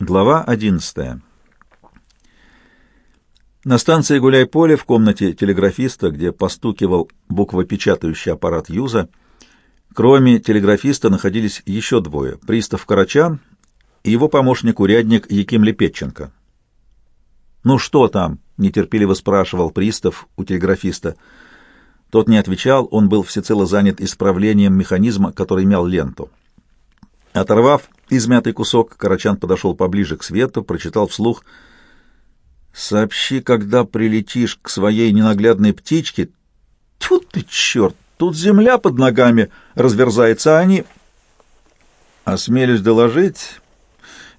Глава 11. На станции Гуляй-Поле в комнате телеграфиста, где постукивал буквопечатающий аппарат Юза, кроме телеграфиста находились еще двое — пристав Карачан и его помощник-урядник Яким Лепетченко. «Ну что там?» — нетерпеливо спрашивал пристав у телеграфиста. Тот не отвечал, он был всецело занят исправлением механизма, который мял ленту. Оторвав измятый кусок, Карачан подошел поближе к свету, прочитал вслух «Сообщи, когда прилетишь к своей ненаглядной птичке». Тьфу ты, черт! Тут земля под ногами разверзается, а они... Осмелюсь доложить,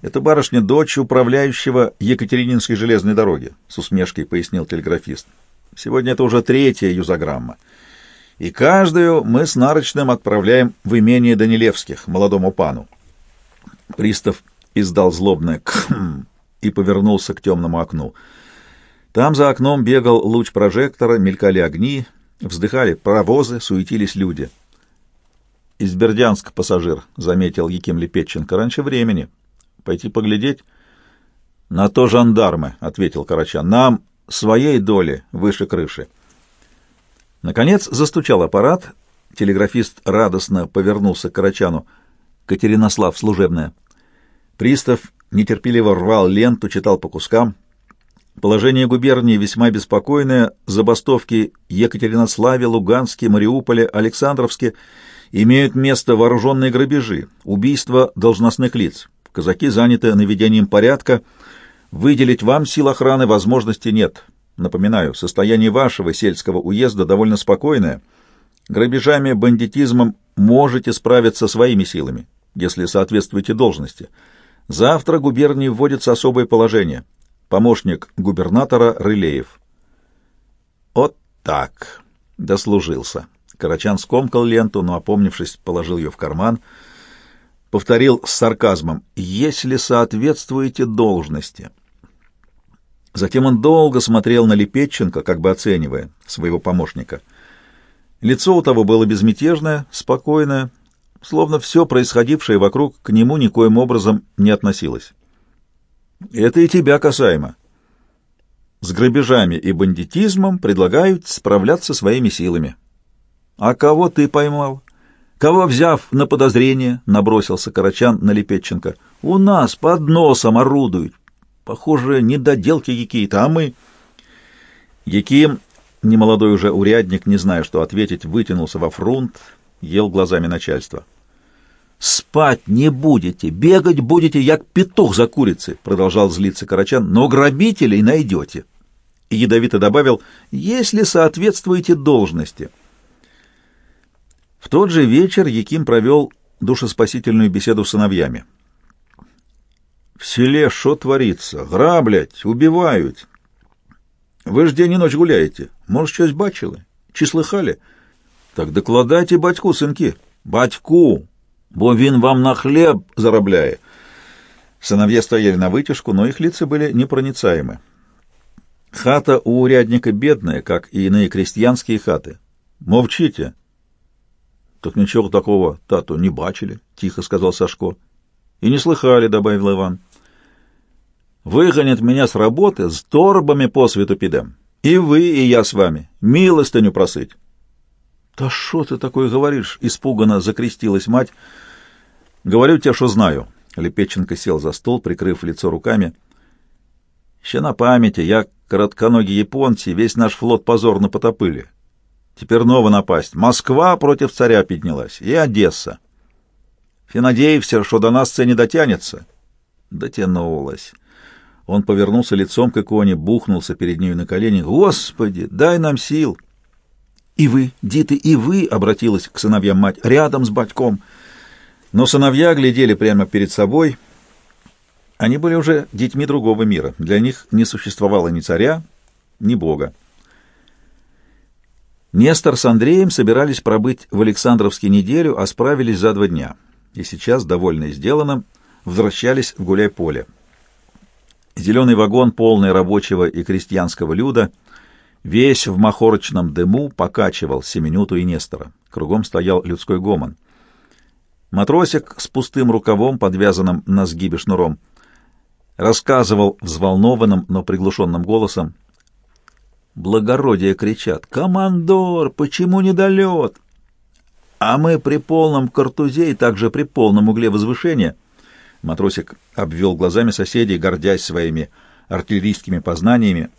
это барышня дочь управляющего Екатерининской железной дороги, с усмешкой пояснил телеграфист. Сегодня это уже третья юзограмма и каждую мы с Нарочным отправляем в имение Данилевских, молодому пану. Пристав издал злобное «кхм» и повернулся к темному окну. Там за окном бегал луч прожектора, мелькали огни, вздыхали паровозы, суетились люди. «Из Бердянска пассажир», — заметил Яким Лепетченко, — «раньше времени. Пойти поглядеть?» «На то жандармы», — ответил Карачан. «Нам своей доли выше крыши». Наконец застучал аппарат. Телеграфист радостно повернулся к Карачану. «Катеринослав, служебная». Пристав нетерпеливо рвал ленту, читал по кускам. Положение губернии весьма беспокойное. Забастовки Екатеринославе, Луганске, Мариуполе, Александровске имеют место вооруженные грабежи, убийства должностных лиц. Казаки заняты наведением порядка. Выделить вам сил охраны возможности нет. Напоминаю, состояние вашего сельского уезда довольно спокойное. Грабежами, бандитизмом можете справиться своими силами, если соответствуете должности. Завтра губернии вводится особое положение. Помощник губернатора Рылеев. Вот так. Дослужился. Карачан скомкал ленту, но, опомнившись, положил ее в карман. Повторил с сарказмом. «Если соответствуете должности». Затем он долго смотрел на Лепетченко, как бы оценивая своего помощника. Лицо у того было безмятежное, спокойное, словно все происходившее вокруг к нему никоим образом не относилось. «Это и тебя касаемо. С грабежами и бандитизмом предлагают справляться своими силами. А кого ты поймал? Кого, взяв на подозрение, набросился Карачан на Лепетченко? У нас под носом орудуют, Похоже, недоделки какие-то, а мы... Яким, немолодой уже урядник, не зная, что ответить, вытянулся во фрунт, ел глазами начальства. «Спать не будете, бегать будете, як петух за курицей», — продолжал злиться Карачан, — «но грабителей найдете». И ядовито добавил, «если соответствуете должности». В тот же вечер Яким провел душеспасительную беседу с сыновьями. В селе что творится? Граблять, убивают. Ви ж день і ночь гуляєте. Може, щось бачили? Чи слыхали? Так докладайте батьку, синки. Батьку, бо він вам на хлеб заробляє. Сыновья стояли на вытяжку, но их лица были непроницаемы. Хата у урядника бедная, как и иные крестьянские хаты. Мовчите. Так ничего такого, тату, не бачили, — тихо сказал Сашко. И не слыхали, — добавил Иван. Выгонят меня с работы, с торбами по свету підем. И вы, и я с вами. Милостыню просить. Да что ты такое говоришь? Испуганно закрестилась мать. Говорю тебе, что знаю. Лепеченко сел за стол, прикрыв лицо руками. Ще на памяти, я коротконогие японцы, весь наш флот позорно потопыли. Теперь ново напасть. Москва против царя поднялась, и Одесса. И надеемся, что до нас не дотянется. Дотянулась. Он повернулся лицом к иконе, бухнулся перед нею на колени. «Господи, дай нам сил!» «И вы, диты, и вы!» — обратилась к сыновьям мать. «Рядом с батьком!» Но сыновья глядели прямо перед собой. Они были уже детьми другого мира. Для них не существовало ни царя, ни бога. Нестор с Андреем собирались пробыть в Александровске неделю, а справились за два дня. И сейчас, довольные сделанным, возвращались в гуляй-поле. Зеленый вагон, полный рабочего и крестьянского люда, весь в махорочном дыму покачивал Семенюту и Нестора. Кругом стоял людской гомон. Матросик с пустым рукавом, подвязанным на сгибе шнуром, рассказывал взволнованным, но приглушенным голосом. Благородие кричат «Командор, почему недолет?» А мы при полном картузе и также при полном угле возвышения. Матросик обвел глазами соседей, гордясь своими артиллерийскими познаниями.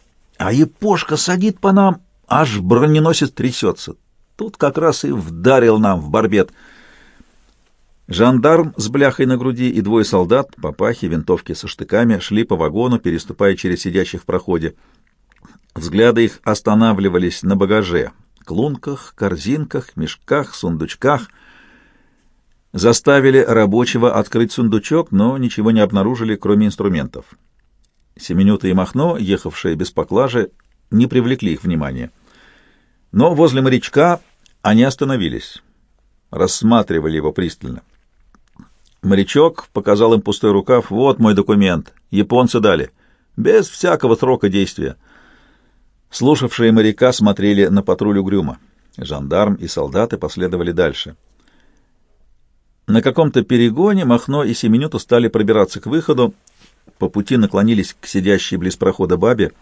А епошка садит по нам, аж броненосец трясется. Тут как раз и вдарил нам в барбет. Жандарм с бляхой на груди и двое солдат, папахи, винтовки со штыками, шли по вагону, переступая через сидящих в проходе. Взгляды их останавливались на багаже, клунках, корзинках, мешках, сундучках. Заставили рабочего открыть сундучок, но ничего не обнаружили, кроме инструментов. Семенюта и Махно, ехавшие без поклажи, не привлекли их внимания. Но возле морячка они остановились, рассматривали его пристально. Морячок показал им пустой рукав. «Вот мой документ. Японцы дали. Без всякого срока действия». Слушавшие моряка смотрели на патруль угрюмо. Жандарм и солдаты последовали дальше. На каком-то перегоне Махно и Семенюту стали пробираться к выходу. По пути наклонились к сидящей близ прохода бабе.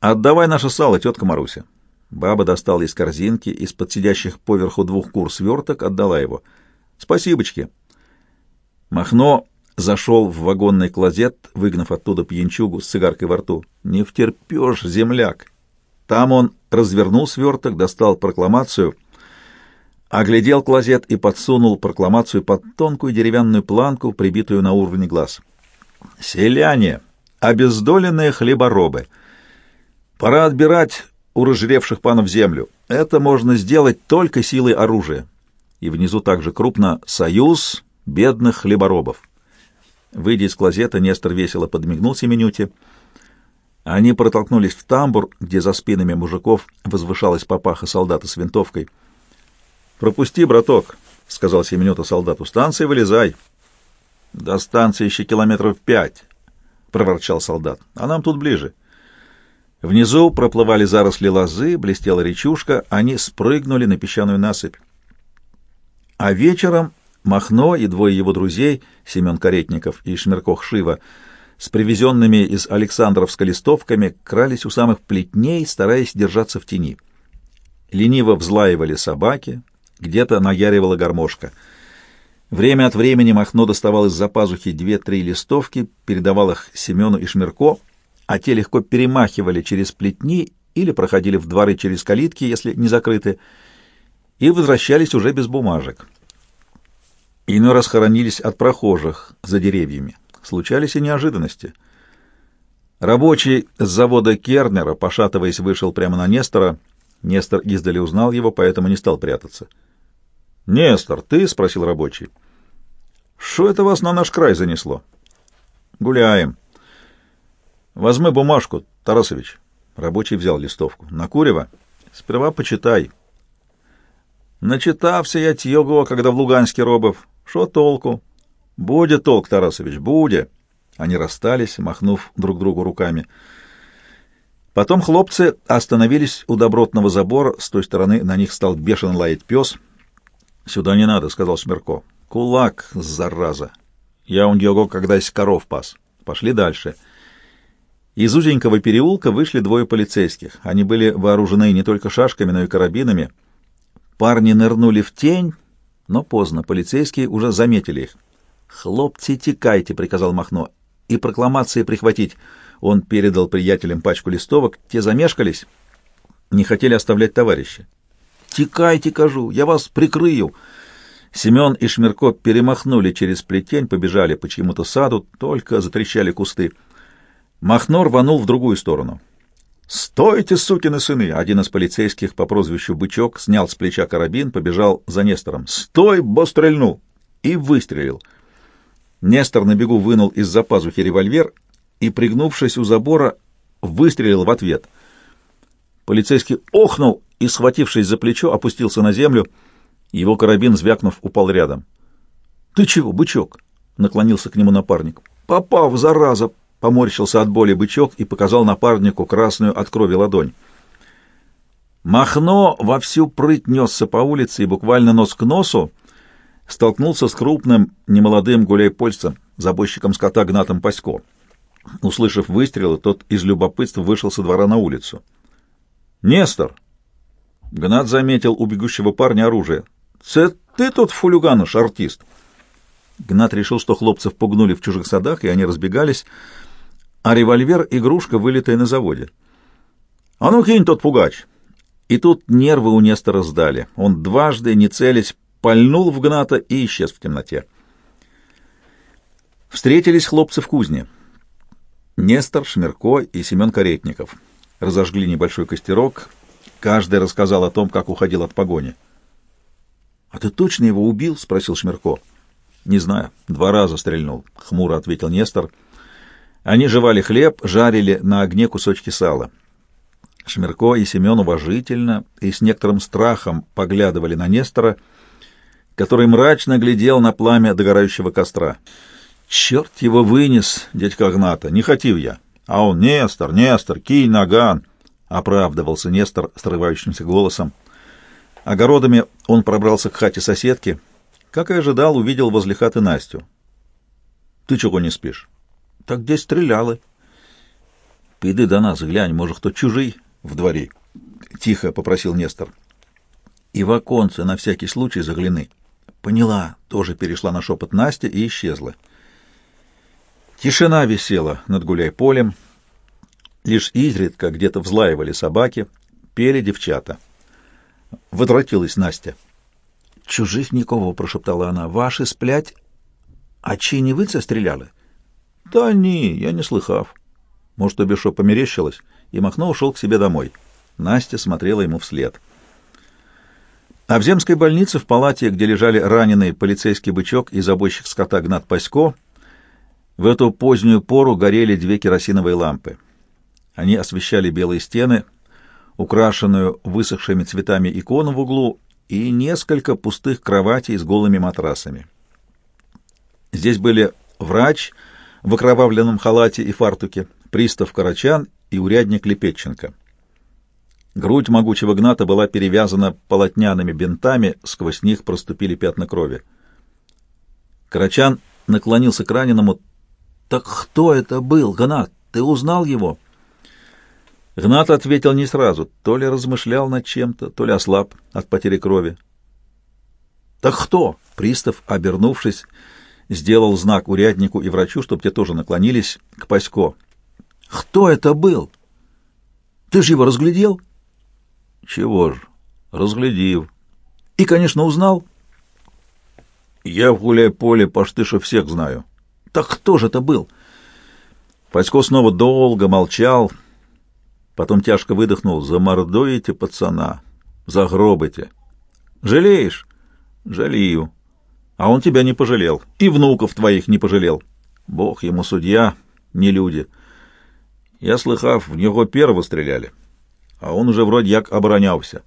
«Отдавай наше сало, тетка Маруся». Баба достала из корзинки, из-под сидящих поверху двух кур сверток, отдала его. «Спасибочки». Махно зашел в вагонный клозет, выгнав оттуда пьянчугу с цигаркой во рту. «Не втерпешь, земляк!» Там он развернул сверток, достал прокламацию, оглядел клозет и подсунул прокламацию под тонкую деревянную планку, прибитую на уровне глаз. «Селяне! Обездоленные хлеборобы! Пора отбирать у разжиревших панов землю. Это можно сделать только силой оружия». И внизу также крупно «Союз бедных хлеборобов». Выйдя из клозета, Нестор весело подмигнул Семенюте. Они протолкнулись в тамбур, где за спинами мужиков возвышалась папаха солдата с винтовкой. «Пропусти, браток», — сказал Семенюта солдату, — «станции вылезай». «До станции еще километров пять», — проворчал солдат, — «а нам тут ближе». Внизу проплывали заросли лозы, блестела речушка, они спрыгнули на песчаную насыпь. А вечером Махно и двое его друзей, Семен Каретников и Шмеркох Шива, с привезенными из Александровска листовками, крались у самых плетней, стараясь держаться в тени. Лениво взлаивали собаки, где-то наяривала гармошка. Время от времени Махно доставал из-за пазухи две-три листовки, передавал их Семену и Шмерко, а те легко перемахивали через плетни или проходили в дворы через калитки, если не закрыты, и возвращались уже без бумажек. Иной раз хоронились от прохожих за деревьями. Случались и неожиданности. Рабочий с завода Кернера, пошатываясь, вышел прямо на Нестора. Нестор издали узнал его, поэтому не стал прятаться. — Нестор, ты? — спросил рабочий. — Что это вас на наш край занесло? — Гуляем. — Возьми бумажку, Тарасович. Рабочий взял листовку. — На Сперва почитай. — Начитався я тьего, когда в Луганске робов. Что толку? Будет толк, Тарасович, будет. Они расстались, махнув друг другу руками. Потом хлопцы остановились у добротного забора, с той стороны на них стал бешено лаять пес. «Сюда не надо», — сказал Смирко. «Кулак, зараза! Я у него когда из коров пас. Пошли дальше». Из узенького переулка вышли двое полицейских. Они были вооружены не только шашками, но и карабинами. Парни нырнули в тень но поздно, полицейские уже заметили их. «Хлопцы, текайте!» — приказал Махно. «И прокламации прихватить!» Он передал приятелям пачку листовок. Те замешкались, не хотели оставлять товарища. «Текайте, кажу! Я вас прикрою!» Семен и Шмирко перемахнули через плетень, побежали по чьему-то саду, только затрещали кусты. Махно рванул в другую сторону. «Стойте, сукины сыны!» Один из полицейских по прозвищу Бычок снял с плеча карабин, побежал за Нестором. «Стой, бо стрельну!» И выстрелил. Нестор на бегу вынул из-за пазухи револьвер и, пригнувшись у забора, выстрелил в ответ. Полицейский охнул и, схватившись за плечо, опустился на землю. Его карабин, звякнув, упал рядом. «Ты чего, бычок?» — наклонился к нему напарник. «Попав, зараза!» Поморщился от боли бычок и показал напарнику красную от крови ладонь. Махно во всю прыть несся по улице и буквально нос к носу столкнулся с крупным, немолодым гуляй-польцем. забойщиком скота Гнатом Пасько. Услышав выстрелы, тот из любопытства вышел со двора на улицу. «Нестор!» Гнат заметил у бегущего парня оружие. «Це ты тут фулюганыш, артист!» Гнат решил, что хлопцев пугнули в чужих садах, и они разбегались, а револьвер — игрушка, вылитая на заводе. «А ну кинь тот пугач!» И тут нервы у Нестора сдали. Он дважды, не целясь, пальнул в Гната и исчез в темноте. Встретились хлопцы в кузне. Нестор, Шмирко и Семен Каретников. Разожгли небольшой костерок. Каждый рассказал о том, как уходил от погони. — А ты точно его убил? — спросил Шмирко. — Не знаю. Два раза стрельнул, — хмуро ответил Нестор. Они жевали хлеб, жарили на огне кусочки сала. Шмирко и Семен уважительно и с некоторым страхом поглядывали на Нестора, который мрачно глядел на пламя догорающего костра. Черт его вынес, дядька Гната, не хотел я. А он, Нестор, Нестор, кинь наган, оправдывался Нестор срывающимся голосом. Огородами он пробрался к хате соседки. Как и ожидал, увидел возле хаты Настю. Ты чего не спишь? Так где стреляли? Піди до нас, глянь, может, кто чужий в дворе. Тихо попросил Нестор. И в оконце на всякий случай загляни. Поняла, тоже перешла на шепот Настя и исчезла. Тишина висела над гуляй-полем. Лишь изредка где-то взлаивали собаки, пели девчата. Возвратилась Настя. «Чужих никого», — прошептала она. «Ваши сплять? А чи не вы це стріляли?» «Да не, я не слыхав». Может, тебе что, померещилось? И Махно ушел к себе домой. Настя смотрела ему вслед. А в земской больнице, в палате, где лежали раненый полицейский бычок и забойщик скота Гнат Пасько, в эту позднюю пору горели две керосиновые лампы. Они освещали белые стены, украшенную высохшими цветами икону в углу и несколько пустых кроватей с голыми матрасами. Здесь были врач в окровавленном халате и фартуке, пристав Карачан и урядник Лепетченко. Грудь могучего гната была перевязана полотняными бинтами, сквозь них проступили пятна крови. Карачан наклонился к раненому, «Так кто это был, Гнат? Ты узнал его?» Гнат ответил не сразу, то ли размышлял над чем-то, то ли ослаб от потери крови. «Так кто?» — пристав, обернувшись, сделал знак уряднику и врачу, чтобы те тоже наклонились к Пасько. «Кто это был? Ты же его разглядел?» «Чего ж, разглядел. И, конечно, узнал?» «Я в гуляй-поле Паштыша всех знаю». Так кто же это был? Пасько снова долго молчал, потом тяжко выдохнул. Замордуете пацана, загробите. Жалеешь? Жалею. А он тебя не пожалел. И внуков твоих не пожалел. Бог ему судья, не люди. Я, слыхав, в него первого стреляли, а он уже вроде як оборонялся.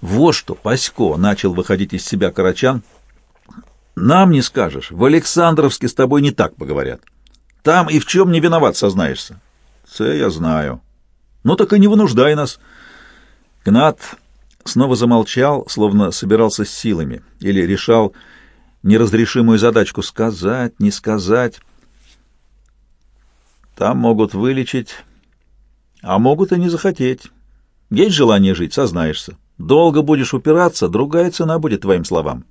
Вот что, Пасько, начал выходить из себя Карачан — нам не скажешь. В Александровске с тобой не так поговорят. Там и в чем не виноват сознаешься. Це я знаю. Ну так и не вынуждай нас. Гнат снова замолчал, словно собирался с силами или решал неразрешимую задачку сказать, не сказать. Там могут вылечить, а могут и не захотеть. Есть желание жить, сознаешься. Долго будешь упираться, другая цена будет твоим словам.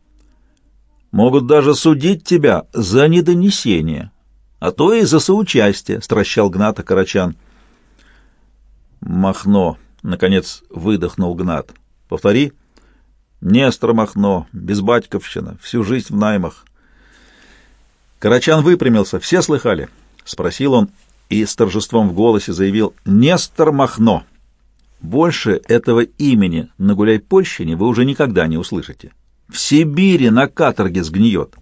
Могут даже судить тебя за недонесение, а то и за соучастие, — стращал Гната Карачан. Махно, — наконец выдохнул Гнат. Повтори. Нестор Махно, безбатьковщина, всю жизнь в наймах. Карачан выпрямился. Все слыхали? — спросил он и с торжеством в голосе заявил. Нестор Махно. Больше этого имени на гуляй-польщине вы уже никогда не услышите в Сибири на каторге сгниет.